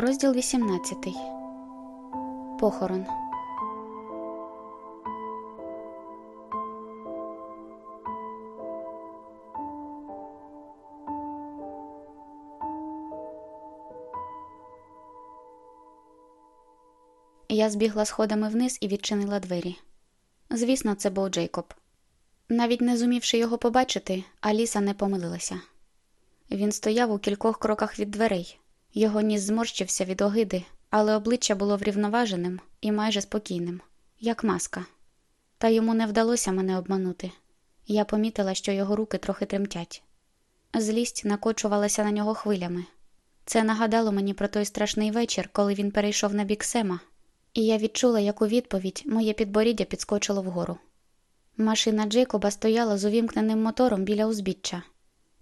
Розділ 18. Похорон. Я збігла сходами вниз і відчинила двері. Звісно, це був Джейкоб. Навіть не зумівши його побачити, Аліса не помилилася. Він стояв у кількох кроках від дверей. Його ніс зморщився від огиди, але обличчя було врівноваженим і майже спокійним, як маска. Та йому не вдалося мене обманути. Я помітила, що його руки трохи тремтять. Злість накочувалася на нього хвилями. Це нагадало мені про той страшний вечір, коли він перейшов на бік Сема, і я відчула, як у відповідь моє підборіддя підскочило вгору. Машина Джейкоба стояла з увімкненим мотором біля узбіччя.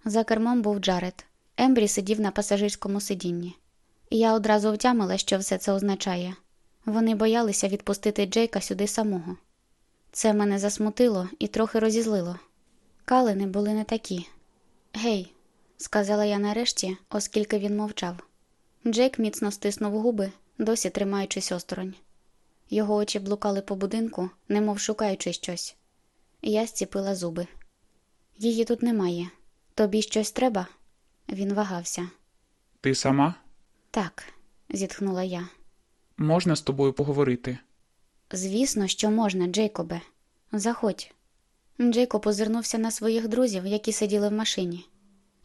За кермом був Джаред. Ембрі сидів на пасажирському сидінні. І я одразу втямила, що все це означає. Вони боялися відпустити Джейка сюди самого. Це мене засмутило і трохи розізлило. Калини були не такі. Гей, сказала я нарешті, оскільки він мовчав. Джейк міцно стиснув губи, досі тримаючись осторонь. Його очі блукали по будинку, немов шукаючи щось. Я зціпила зуби. Її тут немає. Тобі щось треба? Він вагався. Ти сама? Так, зітхнула я. Можна з тобою поговорити? Звісно, що можна, Джейкобе. Заходь. Джейкоб озирнувся на своїх друзів, які сиділи в машині.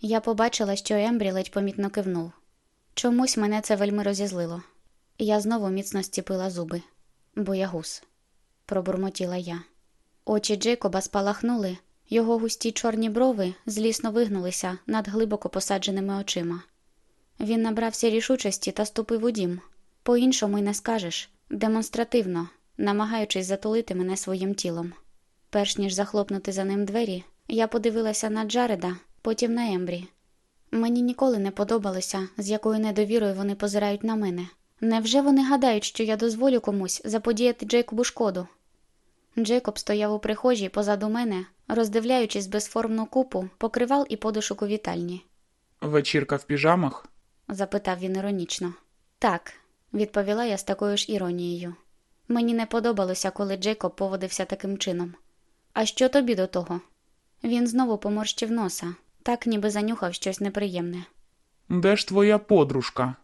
Я побачила, що Ембрі ледь помітно кивнув. Чомусь мене це вельми розізлило. Я знову міцно стіпила зуби. Боягуз, пробурмотіла я. Очі Джейкоба спалахнули, його густі чорні брови злісно вигнулися над глибоко посадженими очима. Він набрався рішучості та ступив у дім. По-іншому й не скажеш, демонстративно, намагаючись затулити мене своїм тілом. Перш ніж захлопнути за ним двері, я подивилася на Джареда, потім на Ембрі. Мені ніколи не подобалося, з якою недовірою вони позирають на мене. Невже вони гадають, що я дозволю комусь заподіяти Джейкобу шкоду? Джейкоб стояв у прихожій позаду мене, роздивляючись безформну купу, покривал і подушок у вітальні. Вечірка в піжамах? запитав він іронічно. Так, відповіла я з такою ж іронією. Мені не подобалося, коли Джейкоб поводився таким чином. А що тобі до того? Він знову поморщив носа, так ніби занюхав щось неприємне. Де ж твоя подружка?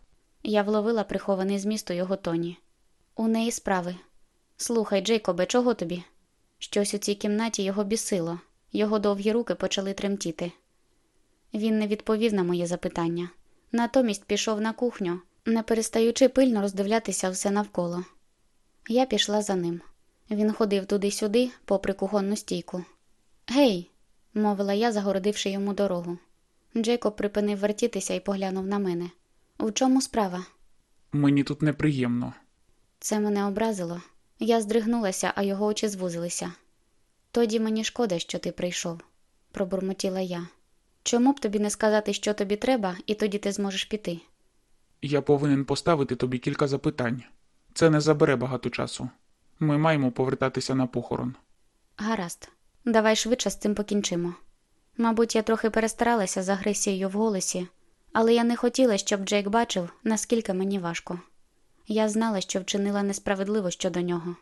Я вловила прихований зміст у його тоні. У неї справи. Слухай, Джейкобе, чого тобі? Щось у цій кімнаті його бісило, його довгі руки почали тремтіти. Він не відповів на моє запитання, натомість пішов на кухню, не перестаючи пильно роздивлятися все навколо. Я пішла за ним. Він ходив туди-сюди, попри кухонну стійку. Гей, мовила я, загородивши йому дорогу. Джейкоб припинив вертітися і поглянув на мене. У чому справа? Мені тут неприємно. Це мене образило. Я здригнулася, а його очі звузилися. Тоді мені шкода, що ти прийшов, пробурмотіла я. Чому б тобі не сказати, що тобі треба, і тоді ти зможеш піти? Я повинен поставити тобі кілька запитань. Це не забере багато часу. Ми маємо повертатися на похорон. Гаразд, давай швидше з цим покінчимо. Мабуть, я трохи перестаралася з агресією в голосі, але я не хотіла, щоб Джейк бачив, наскільки мені важко. Я знала, що вчинила несправедливо щодо нього.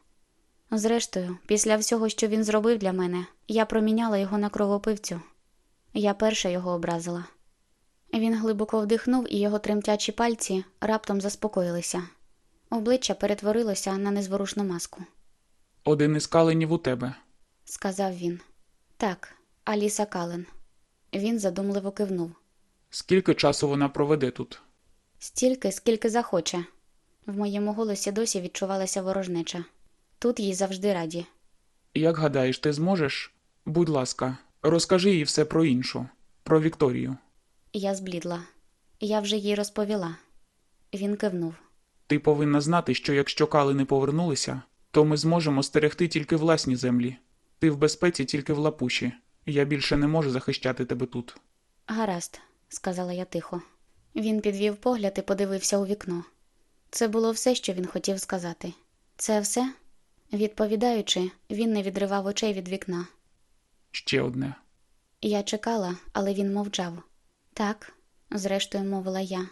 Зрештою, після всього, що він зробив для мене, я проміняла його на кровопивцю. Я перша його образила. Він глибоко вдихнув, і його тремтячі пальці раптом заспокоїлися. Обличчя перетворилося на незворушну маску. Один із каленів у тебе. Сказав він. Так, Аліса Кален. Він задумливо кивнув. Скільки часу вона проведе тут? Стільки, скільки захоче. В моєму голосі досі відчувалася ворожнеча. Тут їй завжди раді. Як гадаєш, ти зможеш? Будь ласка, розкажи їй все про іншу, про Вікторію. Я зблідла. Я вже їй розповіла. Він кивнув. Ти повинна знати, що якщо кали не повернулися, то ми зможемо стерегти тільки власні землі. Ти в безпеці тільки в лапуші. Я більше не можу захищати тебе тут. Гаразд, сказала я тихо. Він підвів погляд і подивився у вікно. Це було все, що він хотів сказати. Це все? Відповідаючи, він не відривав очей від вікна. Ще одне. Я чекала, але він мовчав. Так, зрештою, мовила я.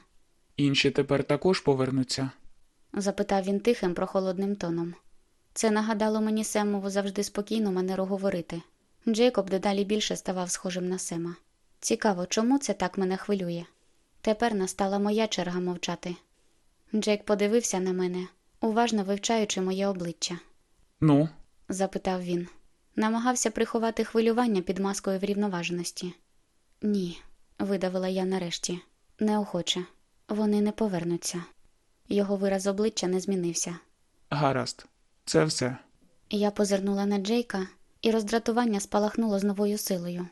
Інші тепер також повернуться. запитав він тихим, прохолодним тоном. Це нагадало мені Семову завжди спокійну манеру говорити. Джейкоб дедалі більше ставав схожим на Сема. Цікаво, чому це так мене хвилює? Тепер настала моя черга мовчати. Джейк подивився на мене, уважно вивчаючи моє обличчя. Ну, запитав він. Намагався приховати хвилювання під маскою врівноваженості. Ні, видавила я нарешті, неохоче. Вони не повернуться. Його вираз обличчя не змінився. гаразд. Це все. Я позирнула на Джейка, і роздратування спалахнуло з новою силою.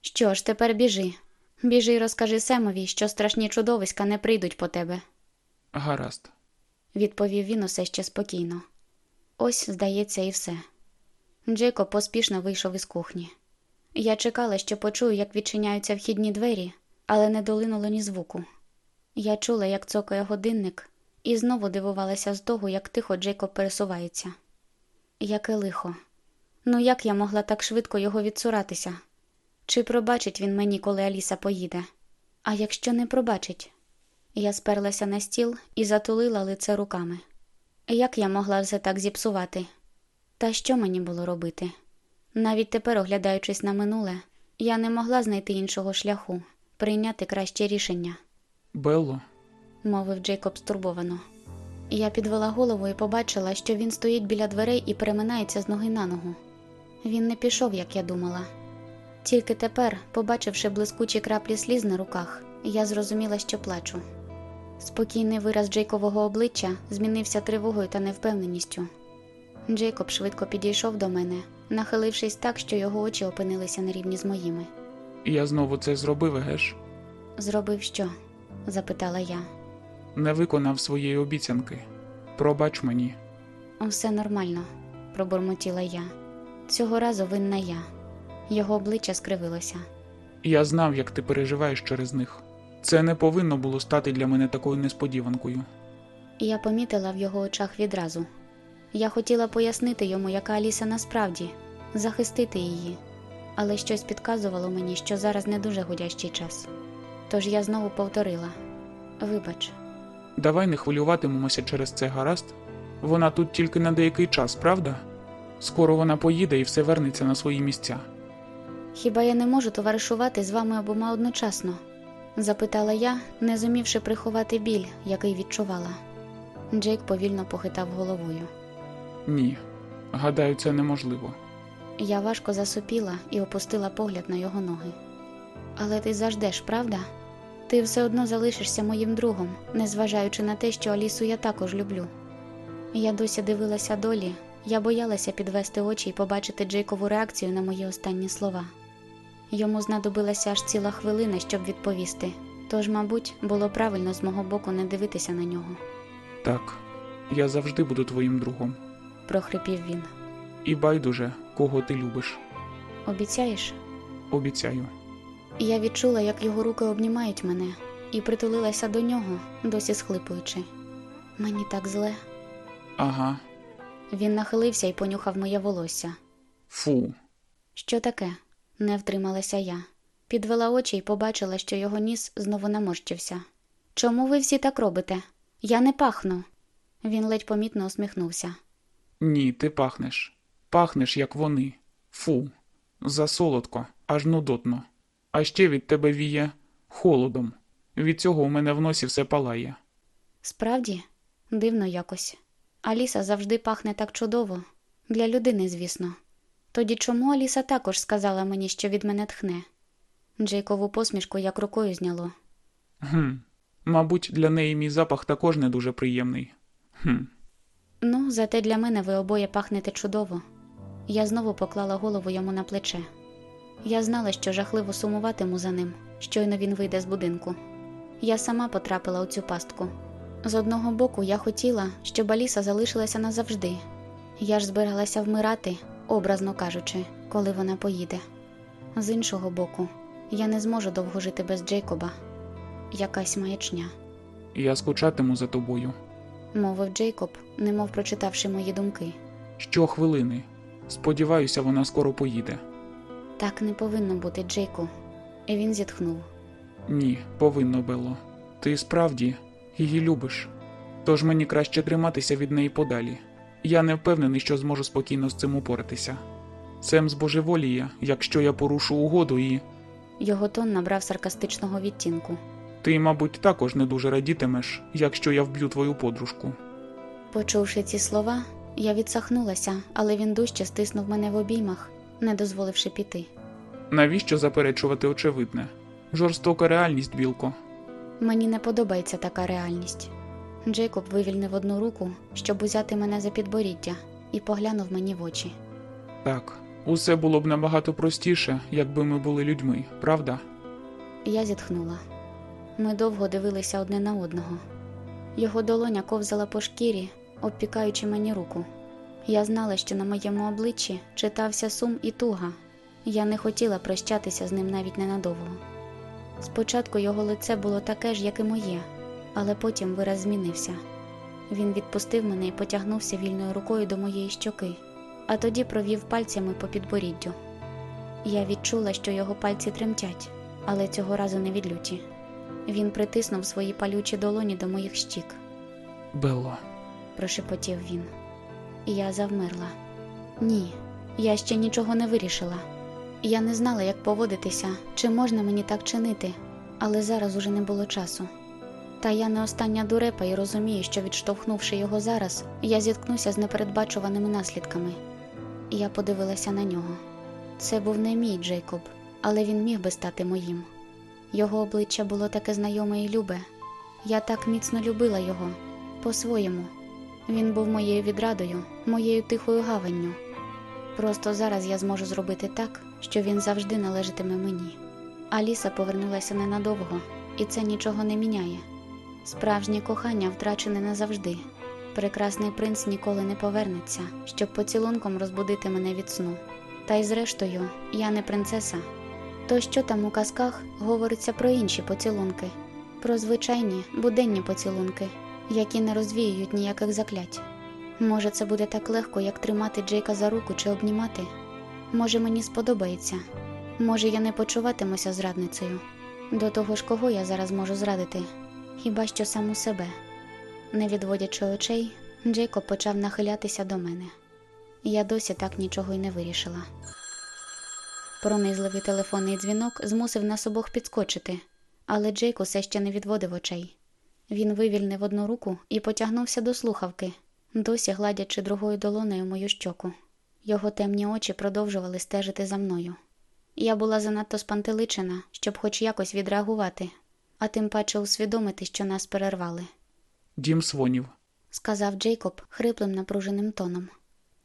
Що ж, тепер біжи. Біжи і розкажи Семові, що страшні чудовиська не прийдуть по тебе, Гаразд. відповів він усе ще спокійно. Ось, здається, і все. Джейкоб поспішно вийшов із кухні. Я чекала, що почую, як відчиняються вхідні двері, але не долинуло ні звуку. Я чула, як цокає годинник, і знову дивувалася з того, як тихо Джейкоб пересувається. Яке лихо. Ну як я могла так швидко його відсуратися? Чи пробачить він мені, коли Аліса поїде? А якщо не пробачить? Я сперлася на стіл і затулила лице руками. Як я могла все так зіпсувати? Та що мені було робити? Навіть тепер, оглядаючись на минуле, я не могла знайти іншого шляху, прийняти краще рішення, Белло, мовив Джейкоб стурбовано. Я підвела голову і побачила, що він стоїть біля дверей і переминається з ноги на ногу. Він не пішов, як я думала. Тільки тепер, побачивши блискучі краплі сліз на руках, я зрозуміла, що плачу. Спокійний вираз Джейкового обличчя змінився тривогою та невпевненістю. Джейкоб швидко підійшов до мене, нахилившись так, що його очі опинилися на рівні з моїми. я знову це зробив, геш? Зробив що? запитала я. Не виконав своєї обіцянки. Пробач мені. Усе нормально, пробурмотіла я. Цього разу винна я. Його обличчя скривилося. Я знав, як ти переживаєш через них. Це не повинно було стати для мене такою несподіванкою. Я помітила в його очах відразу. Я хотіла пояснити йому, яка Аліса насправді, захистити її, але щось підказувало мені, що зараз не дуже годящий час. Тож я знову повторила: Вибач, Давай не хвилюватимемося через це гаразд. Вона тут тільки на деякий час, правда? Скоро вона поїде і все вернеться на свої місця. хіба я не можу товаришувати з вами обома одночасно? Запитала я, не зумівши приховати біль, який відчувала. Джейк повільно похитав головою. Ні. Гадаю, це неможливо. Я важко засопіла і опустила погляд на його ноги. Але ти заждеш, правда? Ти все одно залишишся моїм другом, незважаючи на те, що Алісу я також люблю. Я досі дивилася долі, я боялася підвести очі і побачити Джейкову реакцію на мої останні слова. Йому знадобилася аж ціла хвилина, щоб відповісти, тож, мабуть, було правильно з мого боку не дивитися на нього, Так, я завжди буду твоїм другом. прохрипів він. І байдуже, кого ти любиш. Обіцяєш? Обіцяю. Я відчула, як його руки обнімають мене, і притулилася до нього, досі схлипуючи. Мені так зле. Ага. Він нахилився і понюхав моє волосся. Фу. Що таке? Не втрималася я. Підвела очі і побачила, що його ніс знову наморщився. Чому ви всі так робите? Я не пахну. Він ледь помітно усміхнувся. Ні, ти пахнеш. Пахнеш, як вони. Фу. Засолодко, аж нудотно. А ще від тебе віє холодом. Від цього у мене в носі все палає. Справді, дивно якось. Аліса завжди пахне так чудово. Для людини, звісно. Тоді чому Аліса також сказала мені, що від мене тхне? Джейкову посмішку як рукою зняло. Гм. Мабуть, для неї мій запах також не дуже приємний. Хм. Ну, зате для мене ви обоє пахнете чудово. Я знову поклала голову йому на плече. Я знала, що жахливо сумуватиму за ним, щойно він вийде з будинку. Я сама потрапила у цю пастку. З одного боку, я хотіла, щоб Аліса залишилася назавжди. Я ж збиралася вмирати, образно кажучи, коли вона поїде. З іншого боку, я не зможу довго жити без Джейкоба. Якась маячня. Я скучатиму за тобою. мовив Джейкоб, немов прочитавши мої думки. Щохвилини. Сподіваюся, вона скоро поїде. Так не повинно бути, Джейку. І він зітхнув. Ні, повинно Белло. Ти справді Її любиш. Тож мені краще триматися від неї подалі. Я не впевнений, що зможу спокійно з цим упоратися. Сем збожеволіє, якщо я порушу угоду і. Його тон набрав саркастичного відтінку. Ти, мабуть, також не дуже радітимеш, якщо я вб'ю твою подружку. Почувши ці слова, я відсахнулася, але він дужче стиснув мене в обіймах, не дозволивши піти. Навіщо заперечувати очевидне? Жорстока реальність, білко. Мені не подобається така реальність. Джейкоб вивільнив одну руку, щоб узяти мене за підборіддя, і поглянув мені в очі. Так, усе було б набагато простіше, якби ми були людьми, правда? Я зітхнула. Ми довго дивилися одне на одного. Його долоня ковзала по шкірі, обпікаючи мені руку. Я знала, що на моєму обличчі читався сум і туга. Я не хотіла прощатися з ним навіть ненадовго. Спочатку його лице було таке ж, як і моє, але потім вираз змінився. Він відпустив мене і потягнувся вільною рукою до моєї щоки, а тоді провів пальцями по підборіддю. Я відчула, що його пальці тремтять, але цього разу не від люті. Він притиснув свої палючі долоні до моїх щік, Белло, прошепотів він. Я завмерла. Ні, я ще нічого не вирішила. Я не знала, як поводитися, чи можна мені так чинити, але зараз уже не було часу. Та я не остання дурепа і розумію, що відштовхнувши його зараз, я зіткнуся з непередбачуваними наслідками. Я подивилася на нього. Це був не мій Джейкоб, але він міг би стати моїм. Його обличчя було таке знайоме і любе. Я так міцно любила його по-своєму. Він був моєю відрадою, моєю тихою гаванню. Просто зараз я зможу зробити так, що він завжди належатиме мені. Аліса повернулася ненадовго, і це нічого не міняє. Справжнє кохання втрачене назавжди. Прекрасний принц ніколи не повернеться, щоб поцілунком розбудити мене від сну. Та й зрештою, я не принцеса. То що там у казках говориться про інші поцілунки, про звичайні буденні поцілунки, які не розвіюють ніяких заклять. Може, це буде так легко, як тримати Джейка за руку чи обнімати. Може, мені сподобається. Може, я не почуватимуся зрадницею. До того ж, кого я зараз можу зрадити? Хіба що саму себе. Не відводячи очей, Джейкоб почав нахилятися до мене. Я досі так нічого й не вирішила. Пронизливий телефонний дзвінок змусив нас обох підскочити, але Джейк усе ще не відводив очей. Він вивільнив одну руку і потягнувся до слухавки, досі гладячи другою долонею мою щоку. Його темні очі продовжували стежити за мною. Я була занадто спантеличена, щоб хоч якось відреагувати, а тим паче усвідомити, що нас перервали, дім свонів. сказав Джейкоб хриплим напруженим тоном.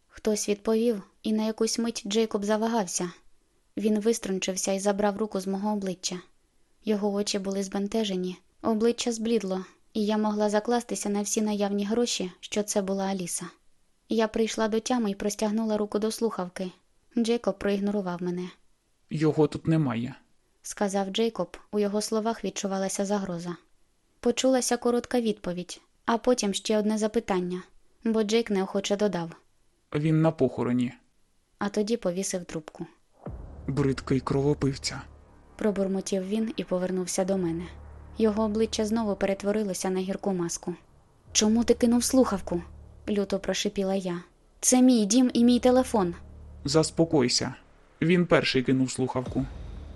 Хтось відповів, і на якусь мить Джейкоб завагався. Він виструнчився і забрав руку з мого обличчя. Його очі були збентежені, обличчя зблідло, і я могла закластися на всі наявні гроші, що це була Аліса. Я прийшла до тями і простягнула руку до слухавки. Джейкоб проігнорував мене. Його тут немає. Сказав Джейкоб, у його словах відчувалася загроза. Почулася коротка відповідь, а потім ще одне запитання, бо Джейк неохоче додав, Він на похороні. а тоді повісив трубку. Бридкий кровопивця. Пробурмотів він і повернувся до мене. Його обличчя знову перетворилося на гірку маску. Чому ти кинув слухавку? люто прошипіла я. Це мій дім і мій телефон. Заспокойся. Він перший кинув слухавку.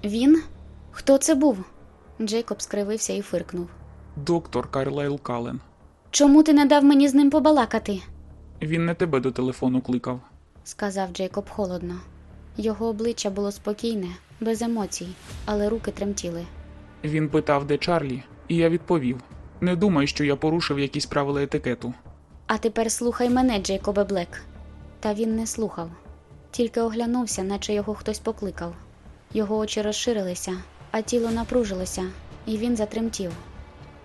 Він? Хто це був? Джейкоб скривився і фиркнув. Доктор Карлайл Кален. Чому ти не дав мені з ним побалакати? Він не тебе до телефону кликав. сказав Джейкоб холодно. Його обличчя було спокійне, без емоцій, але руки тремтіли. Він питав, де Чарлі, і я відповів: Не думай, що я порушив якісь правила етикету. А тепер слухай мене, Джейкобе Блек. Та він не слухав, тільки оглянувся, наче його хтось покликав. Його очі розширилися, а тіло напружилося, і він затремтів.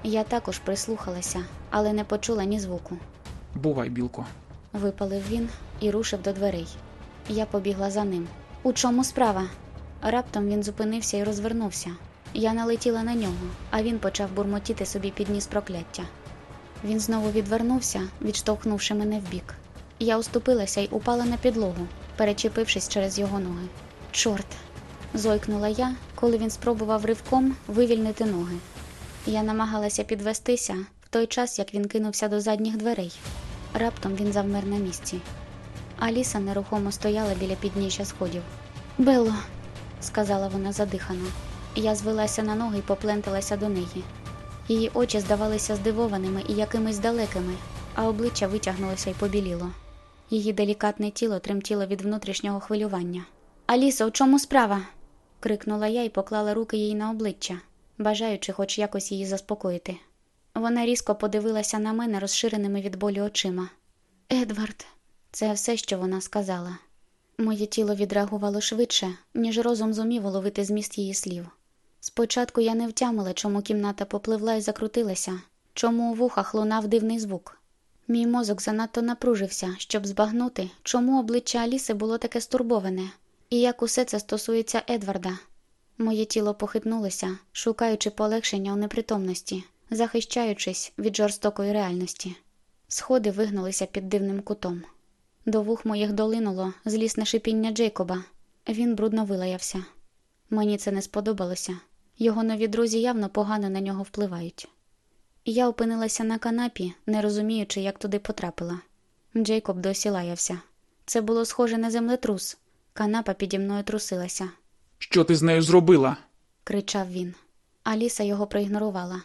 Я також прислухалася, але не почула ні звуку. Бувай, білко. Випалив він і рушив до дверей. Я побігла за ним. У чому справа? Раптом він зупинився і розвернувся. Я налетіла на нього, а він почав бурмотіти собі під ніс прокляття. Він знову відвернувся, відштовхнувши мене вбік. Я уступилася й упала на підлогу, перечепившись через його ноги. Чорт! зойкнула я, коли він спробував ривком вивільнити ноги. Я намагалася підвестися, в той час, як він кинувся до задніх дверей. Раптом він завмер на місці. Аліса нерухомо стояла біля підніжжя сходів. Белло, сказала вона задихано. Я звелася на ноги і попленталася до неї. Її очі здавалися здивованими і якимись далекими, а обличчя витягнулося й побіліло. Її делікатне тіло тремтіло від внутрішнього хвилювання. Алісо, у чому справа? Крикнула я і поклала руки їй на обличчя, бажаючи хоч якось її заспокоїти. Вона різко подивилася на мене розширеними від болю очима. Едвард, це все, що вона сказала. Моє тіло відреагувало швидше, ніж розум зумів уловити зміст її слів. Спочатку я не втямила, чому кімната попливла і закрутилася, чому у вухах лунав дивний звук. Мій мозок занадто напружився, щоб збагнути, чому обличчя Аліси було таке стурбоване, і як усе це стосується Едварда. Моє тіло похитнулося, шукаючи полегшення у непритомності, захищаючись від жорстокої реальності. Сходи вигнулися під дивним кутом. До вух моїх долинуло злісне шипіння Джейкоба. Він брудно вилаявся. Мені це не сподобалося. Його нові друзі явно погано на нього впливають. Я опинилася на канапі, не розуміючи, як туди потрапила. Джейкоб досі лаявся. Це було схоже на землетрус. Канапа піді мною трусилася, Що ти з нею зробила? кричав він. Аліса його проігнорувала.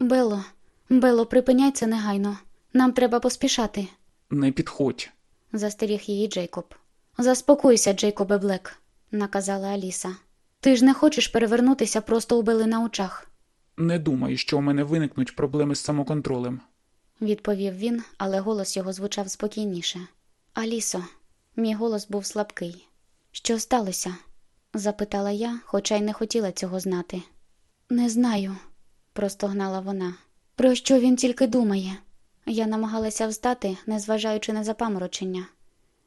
Бело, Бело, припиняй це негайно. Нам треба поспішати, Не підходь. застеріг її Джейкоб. Заспокойся, Джейкобе Блек, наказала Аліса. Ти ж не хочеш перевернутися просто у Бели на очах, Не думай, що у мене виникнуть проблеми з самоконтролем. відповів він, але голос його звучав спокійніше. Алісо, мій голос був слабкий. Що сталося? запитала я, хоча й не хотіла цього знати. Не знаю, простогнала вона. Про що він тільки думає? Я намагалася встати, незважаючи на запаморочення.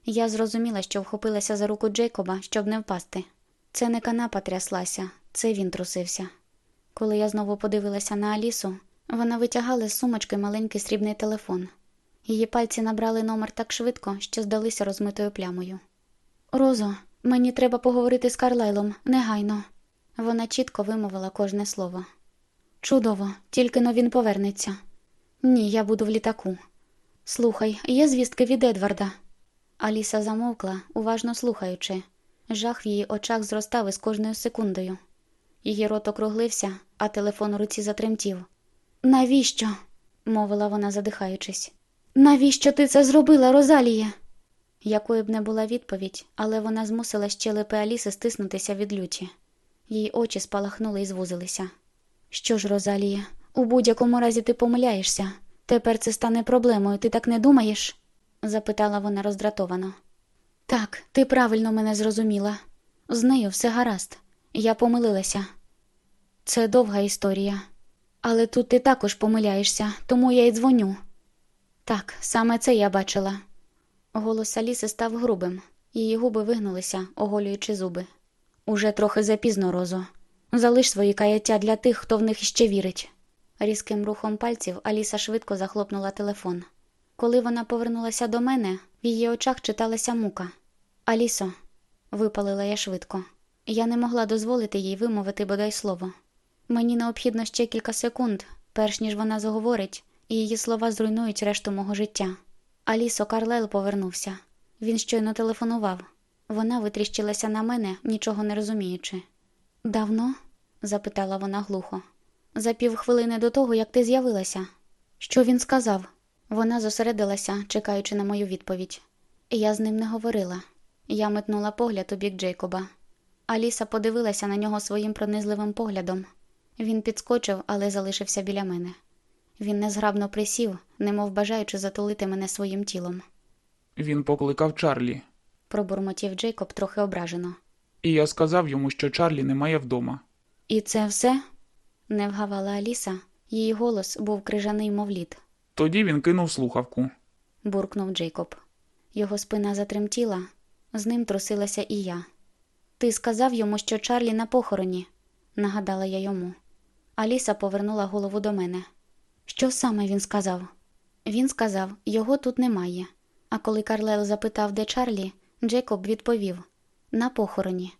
Я зрозуміла, що вхопилася за руку Джейкоба, щоб не впасти. Це не канапа тряслася, це він трусився. Коли я знову подивилася на Алісу, вона витягала з сумочки маленький срібний телефон. Її пальці набрали номер так швидко, що здалися розмитою плямою. Розо, мені треба поговорити з Карлайлом, негайно. Вона чітко вимовила кожне слово. Чудово, тільки но він повернеться. Ні, я буду в літаку. Слухай, є звістки від Едварда. Аліса замовкла, уважно слухаючи. Жах в її очах зростав із кожною секундою. Її рот округлився, а телефон у руці затремтів. Навіщо? мовила вона, задихаючись. Навіщо ти це зробила, Розаліє? Якою б не була відповідь, але вона змусила щелепи Аліси стиснутися від люті. Її очі спалахнули і звузилися. Що ж, Розалія, у будь-якому разі ти помиляєшся. Тепер це стане проблемою, ти так не думаєш? запитала вона роздратовано. Так, ти правильно мене зрозуміла. З нею все гаразд. Я помилилася. Це довга історія. Але тут ти також помиляєшся, тому я й дзвоню. Так, саме це я бачила. Голос Аліси став грубим, її губи вигнулися, оголюючи зуби. Уже трохи запізно, Розо. Залиш свої каяття для тих, хто в них іще вірить. Різким рухом пальців Аліса швидко захлопнула телефон. Коли вона повернулася до мене, в її очах читалася мука. Алісо, випалила я швидко. Я не могла дозволити їй вимовити бодай слово. Мені необхідно ще кілька секунд, перш ніж вона заговорить, і її слова зруйнують решту мого життя. Алісо Карлайл повернувся. Він щойно телефонував. Вона витріщилася на мене, нічого не розуміючи. Давно? запитала вона глухо. За півхвилини до того, як ти з'явилася. Що він сказав? Вона зосередилася, чекаючи на мою відповідь. Я з ним не говорила. Я метнула погляд у бік Джейкоба. Аліса подивилася на нього своїм пронизливим поглядом. Він підскочив, але залишився біля мене. Він незграбно присів, немов бажаючи затулити мене своїм тілом. Він покликав Чарлі, Пробурмотів Джейкоб трохи ображено. і я сказав йому, що Чарлі немає вдома. І це все? не вгавала Аліса. Її голос був крижаний, мов лід. Тоді він кинув слухавку. буркнув Джейкоб. Його спина затремтіла, з ним трусилася і я. Ти сказав йому, що Чарлі на похороні, нагадала я йому. Аліса повернула голову до мене. Що саме він сказав? Він сказав, його тут немає. А коли Карлел запитав, де Чарлі, Джейкоб відповів на похороні.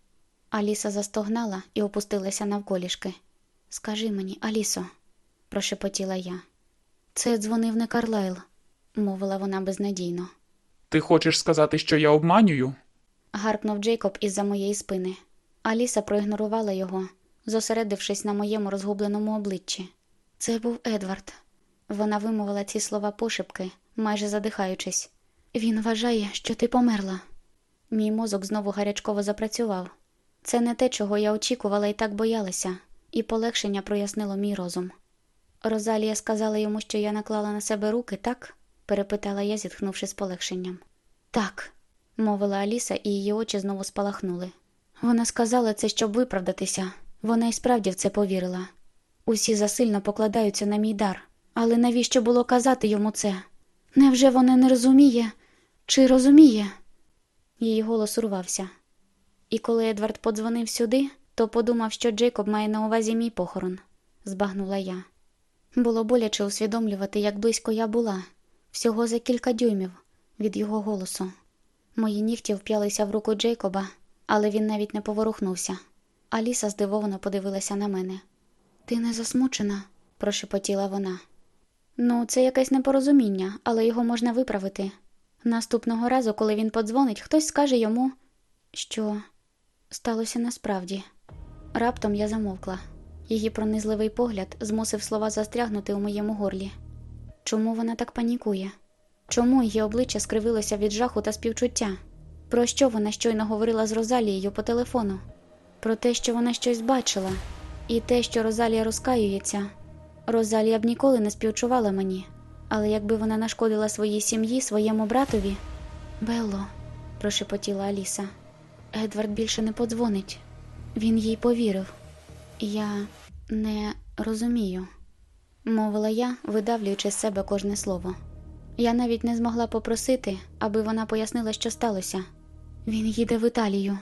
Аліса застогнала і опустилася навколішки. Скажи мені, Алісо, прошепотіла я. Це дзвонив не Карлайл, мовила вона безнадійно. Ти хочеш сказати, що я обманюю? гаркнув Джейкоб із-за моєї спини. Аліса проігнорувала його, зосередившись на моєму розгубленому обличчі. Це був Едвард. Вона вимовила ці слова пошепки, майже задихаючись. Він вважає, що ти померла. Мій мозок знову гарячково запрацював. Це не те, чого я очікувала і так боялася, і полегшення прояснило мій розум. Розалія сказала йому, що я наклала на себе руки, так? перепитала я, зітхнувши з полегшенням. Так, мовила Аліса, і її очі знову спалахнули. Вона сказала це, щоб виправдатися. Вона й справді в це повірила. Усі засильно покладаються на мій дар. Але навіщо було казати йому це? Невже вона не розуміє? Чи розуміє? Її голос урвався. І коли Едвард подзвонив сюди, то подумав, що Джейкоб має на увазі мій похорон, збагнула я. Було боляче усвідомлювати, як близько я була, всього за кілька дюймів від його голосу. Мої нігті вп'ялися в руку Джейкоба, але він навіть не поворухнувся. Аліса здивовано подивилася на мене. Ти не засмучена? прошепотіла вона. Ну, це якесь непорозуміння, але його можна виправити. Наступного разу, коли він подзвонить, хтось скаже йому, що сталося насправді. Раптом я замовкла. Її пронизливий погляд змусив слова застрягнути у моєму горлі. Чому вона так панікує? Чому її обличчя скривилося від жаху та співчуття? Про що вона щойно говорила з Розалією по телефону? Про те, що вона щось бачила, і те, що Розалія розкаюється. Розалія б ніколи не співчувала мені, але якби вона нашкодила своїй сім'ї, своєму братові. Белло, прошепотіла Аліса. Едвард більше не подзвонить. Він їй повірив. Я не розумію, мовила я, видавлюючи з себе кожне слово. Я навіть не змогла попросити, аби вона пояснила, що сталося. Він їде в Італію.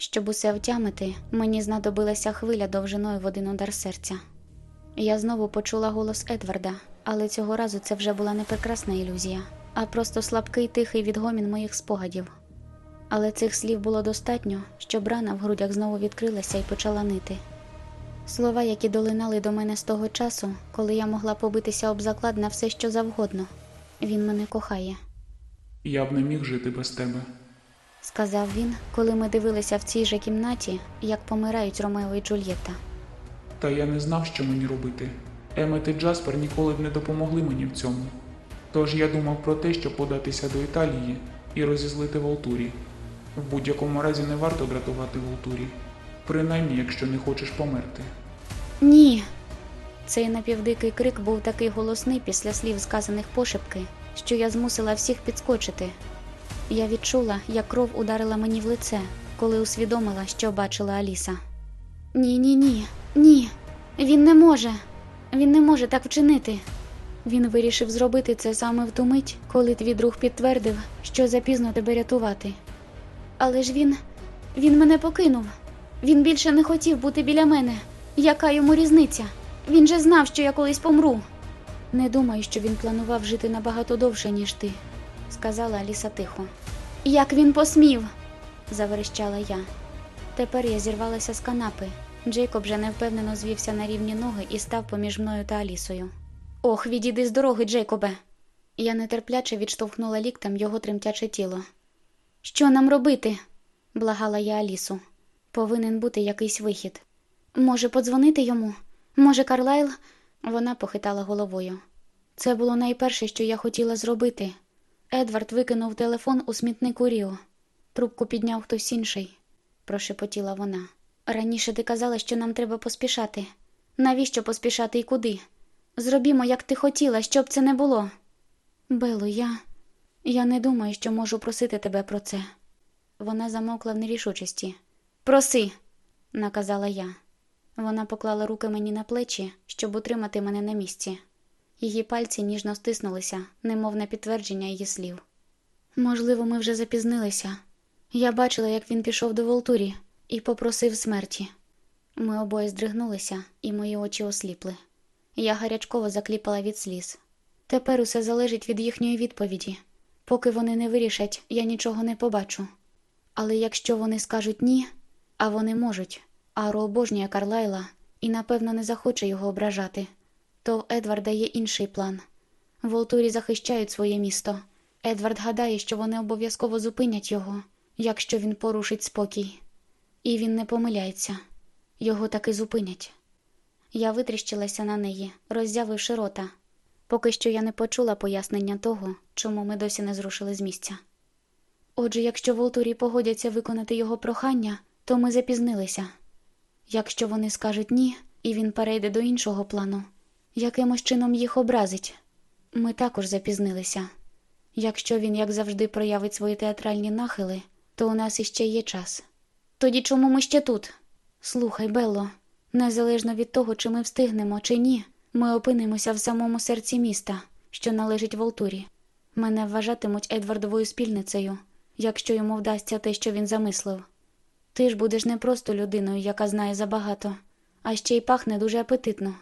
Щоб усе втямити, мені знадобилася хвиля довжиною в один удар серця. Я знову почула голос Едварда, але цього разу це вже була не прекрасна ілюзія, а просто слабкий тихий відгомін моїх спогадів. Але цих слів було достатньо, щоб рана в грудях знову відкрилася і почала нити. Слова, які долинали до мене з того часу, коли я могла побитися об заклад на все, що завгодно. Він мене кохає, Я б не міг жити без тебе. Сказав він, коли ми дивилися в цій же кімнаті, як помирають Ромео і Джульєта. Та я не знав, що мені робити. Емет і Джаспер ніколи б не допомогли мені в цьому. Тож я думав про те, щоб податися до Італії і розізлити Волтурі. В будь-якому разі не варто дратувати Волтурі, принаймні, якщо не хочеш померти. Ні. Цей напівдикий крик був такий голосний після слів, сказаних пошепки, що я змусила всіх підскочити. Я відчула, як кров ударила мені в лице, коли усвідомила, що бачила Аліса. Ні, ні, ні, ні. Він не може. Він не може так вчинити. Він вирішив зробити це саме в ту мить, коли твій друг підтвердив, що запізно тебе рятувати. Але ж він. він мене покинув. Він більше не хотів бути біля мене. Яка йому різниця? Він же знав, що я колись помру. Не думаю, що він планував жити набагато довше, ніж ти, сказала Аліса тихо. Як він посмів? заверещала я. Тепер я зірвалася з канапи. Джейкоб вже невпевнено звівся на рівні ноги і став поміж мною та Алісою. Ох, відійди з дороги, Джейкобе. Я нетерпляче відштовхнула ліктем його тремтяче тіло. Що нам робити? благала я Алісу. Повинен бути якийсь вихід. Може, подзвонити йому? Може, Карлайл? Вона похитала головою. Це було найперше, що я хотіла зробити. Едвард викинув телефон у смітнику Ріо. Трубку підняв хтось інший, прошепотіла вона. Раніше ти казала, що нам треба поспішати. Навіщо поспішати і куди? Зробімо, як ти хотіла, щоб це не було. Бело, я. Я не думаю, що можу просити тебе про це. Вона замовкла в нерішучості. Проси, наказала я. Вона поклала руки мені на плечі, щоб утримати мене на місці. Її пальці ніжно стиснулися, немов на підтвердження її слів. Можливо, ми вже запізнилися. Я бачила, як він пішов до Волтурі і попросив смерті. Ми обоє здригнулися, і мої очі осліпли. Я гарячково закліпала від сліз. Тепер усе залежить від їхньої відповіді. Поки вони не вирішать, я нічого не побачу. Але якщо вони скажуть ні, а вони можуть, Аро обожнює Карлайла і, напевно, не захоче його ображати. То в Едварда є інший план. Волтурі захищають своє місто. Едвард гадає, що вони обов'язково зупинять його, якщо він порушить спокій. І він не помиляється його таки зупинять. Я витріщилася на неї, роззявивши рота. Поки що я не почула пояснення того, чому ми досі не зрушили з місця. Отже, якщо Волтурі погодяться виконати його прохання, то ми запізнилися. Якщо вони скажуть ні, і він перейде до іншого плану, якимось чином їх образить. Ми також запізнилися. Якщо він, як завжди, проявить свої театральні нахили, то у нас іще є час. Тоді чому ми ще тут? Слухай, Белло, незалежно від того, чи ми встигнемо, чи ні, ми опинимося в самому серці міста, що належить Волтурі. Мене вважатимуть Едвардовою спільницею, якщо йому вдасться те, що він замислив. Ти ж будеш не просто людиною, яка знає забагато, а ще й пахне дуже апетитно.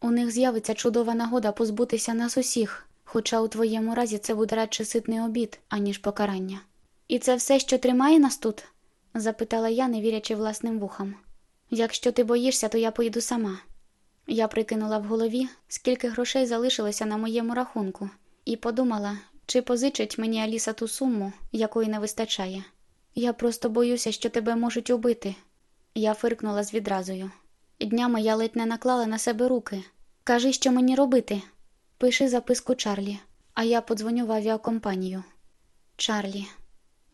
У них з'явиться чудова нагода позбутися нас усіх, хоча у твоєму разі це буде радше ситний обід, аніж покарання. І це все, що тримає нас тут? запитала я, не вірячи власним вухам. Якщо ти боїшся, то я поїду сама. Я прикинула в голові, скільки грошей залишилося на моєму рахунку, і подумала, чи позичить мені Аліса ту суму, якої не вистачає. Я просто боюся, що тебе можуть убити. Я фиркнула з відразою. Днями я ледь не наклала на себе руки. Кажи, що мені робити. Пиши записку Чарлі, а я подзвоню в авіакомпанію. Чарлі,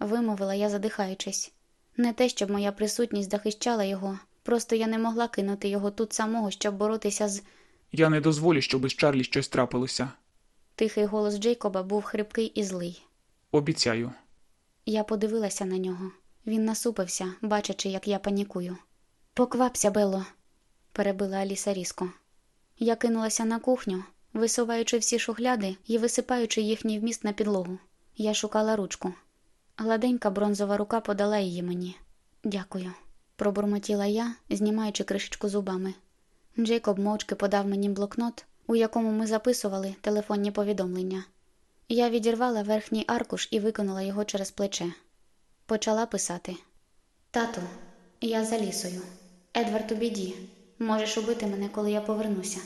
вимовила я, задихаючись. Не те, щоб моя присутність захищала його, просто я не могла кинути його тут самого, щоб боротися з. Я не дозволю, щоб із Чарлі щось трапилося. Тихий голос Джейкоба був хрипкий і злий. Обіцяю. Я подивилася на нього. Він насупився, бачачи, як я панікую. Поквапся, Белло, перебила Аліса різко. Я кинулася на кухню, висуваючи всі шухляди і висипаючи їхній вміст на підлогу. Я шукала ручку. Гладенька бронзова рука подала її мені. Дякую, пробурмотіла я, знімаючи кришечку зубами. Джейкоб мовчки подав мені блокнот, у якому ми записували телефонні повідомлення. Я відірвала верхній аркуш і викинула його через плече. Почала писати: Тату, я за лісою. Едвард у біді. Можеш убити мене, коли я повернуся.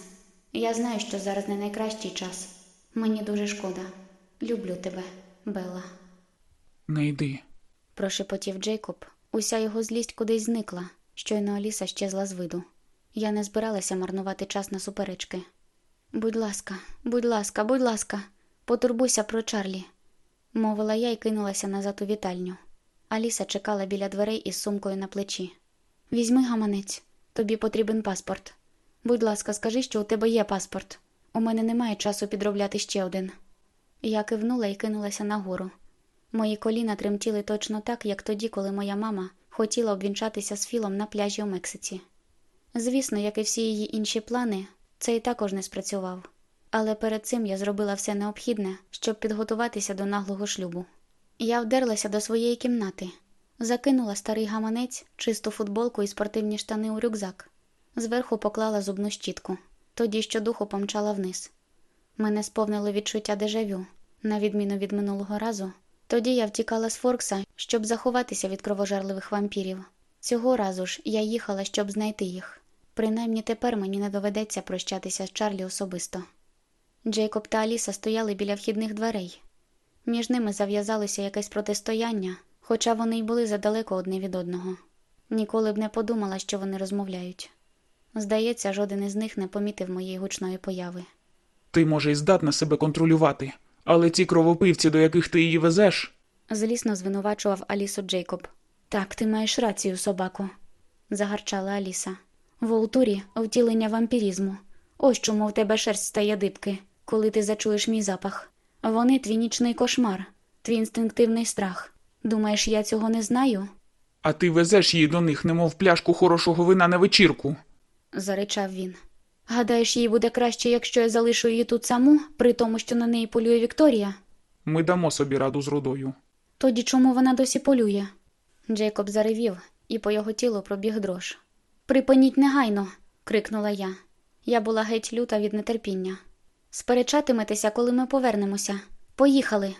Я знаю, що зараз не найкращий час. Мені дуже шкода. Люблю тебе, Белла. Не йди. Прошепотів Джейкоб. Уся його злість кудись зникла. Щойно Аліса щезла з виду. Я не збиралася марнувати час на суперечки. Будь ласка, будь ласка, будь ласка, потурбуйся про Чарлі, мовила я і кинулася назад у вітальню. Аліса чекала біля дверей із сумкою на плечі. Візьми гаманець, тобі потрібен паспорт. Будь ласка, скажи, що у тебе є паспорт. У мене немає часу підробляти ще один. Я кивнула і кинулася нагору. Мої коліна тремтіли точно так, як тоді, коли моя мама хотіла обвінчатися з Філом на пляжі у Мексиці. Звісно, як і всі її інші плани, цей також не спрацював. Але перед цим я зробила все необхідне, щоб підготуватися до наглого шлюбу. Я вдерлася до своєї кімнати, закинула старий гаманець, чисту футболку і спортивні штани у рюкзак, зверху поклала зубну щітку, тоді щодуху помчала вниз. Мене сповнило відчуття дежавю, на відміну від минулого разу. Тоді я втікала з Форкса, щоб заховатися від кровожерливих вампірів. Цього разу ж я їхала, щоб знайти їх. Принаймні тепер мені не доведеться прощатися з Чарлі особисто. Джейкоб та Аліса стояли біля вхідних дверей. Між ними зав'язалося якесь протистояння, хоча вони й були задалеко одне від одного. Ніколи б не подумала, що вони розмовляють. Здається, жоден із них не помітив моєї гучної появи. Ти, може, і здатна себе контролювати, але ці кровопивці, до яких ти її везеш, Злісно звинувачував Алісу Джейкоб. Так, ти маєш рацію, собако, загарчала Аліса. В Олтурі втілення вампірізму. Ось чому в тебе шерсть стає дибки, коли ти зачуєш мій запах. Вони твій нічний кошмар, твій інстинктивний страх. Думаєш, я цього не знаю? а ти везеш її до них, немов пляшку хорошого вина на вечірку. заричав він. Гадаєш, їй буде краще, якщо я залишу її тут саму, при тому, що на неї полює Вікторія? Ми дамо собі раду з рудою. Тоді чому вона досі полює? Джейкоб заревів, і по його тілу пробіг дрож. Припиніть негайно. крикнула я. Я була геть люта від нетерпіння. Сперечатиметеся, коли ми повернемося. Поїхали.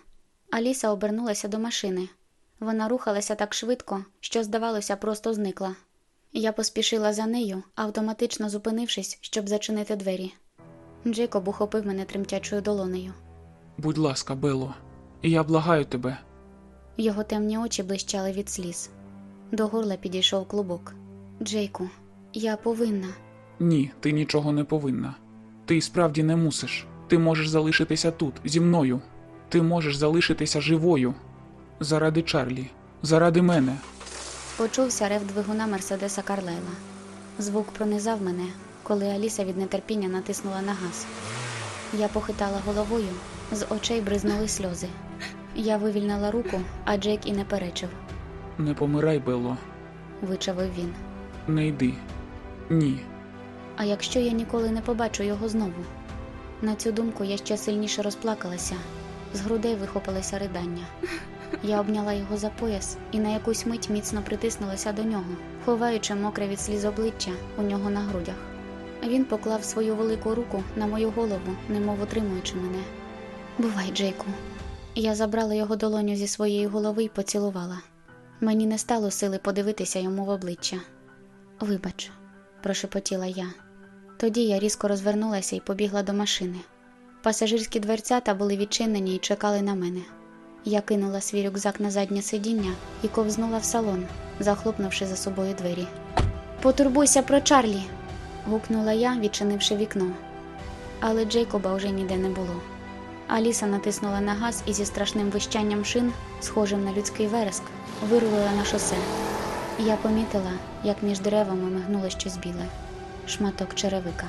Аліса обернулася до машини. Вона рухалася так швидко, що, здавалося, просто зникла. Я поспішила за нею, автоматично зупинившись, щоб зачинити двері. Джейкоб ухопив мене тремтячою долонею. Будь ласка, Бело, я благаю тебе. Його темні очі блищали від сліз. До горла підійшов клубок. Джейку, я повинна. Ні, ти нічого не повинна. Ти справді не мусиш. Ти можеш залишитися тут, зі мною. Ти можеш залишитися живою. Заради Чарлі, заради мене. Почувся рев двигуна Мерседеса Карлайла. Звук пронизав мене, коли Аліса від нетерпіння натиснула на газ. Я похитала головою, з очей бризнули сльози. Я вивільнила руку, а Джейк і не перечив, Не помирай, Бело, вичавив він. не йди. Ні. А якщо я ніколи не побачу його знову? На цю думку я ще сильніше розплакалася, з грудей вихопилися ридання. Я обняла його за пояс і на якусь мить міцно притиснулася до нього, ховаючи мокре від сліз обличчя у нього на грудях. Він поклав свою велику руку на мою голову, немов утримуючи мене. Бувай, Джейку. Я забрала його долоню зі своєї голови і поцілувала. Мені не стало сили подивитися йому в обличчя. Вибач, прошепотіла я. Тоді я різко розвернулася і побігла до машини. Пасажирські дверцята були відчинені і чекали на мене. Я кинула свій рюкзак на заднє сидіння і ковзнула в салон, захлопнувши за собою двері. Потурбуйся про Чарлі. гукнула я, відчинивши вікно. Але Джейкоба вже ніде не було. Аліса натиснула на газ і зі страшним вищанням шин, схожим на людський вереск, вирулила на шосе. Я помітила, як між деревами мигнуло щось біле шматок черевика.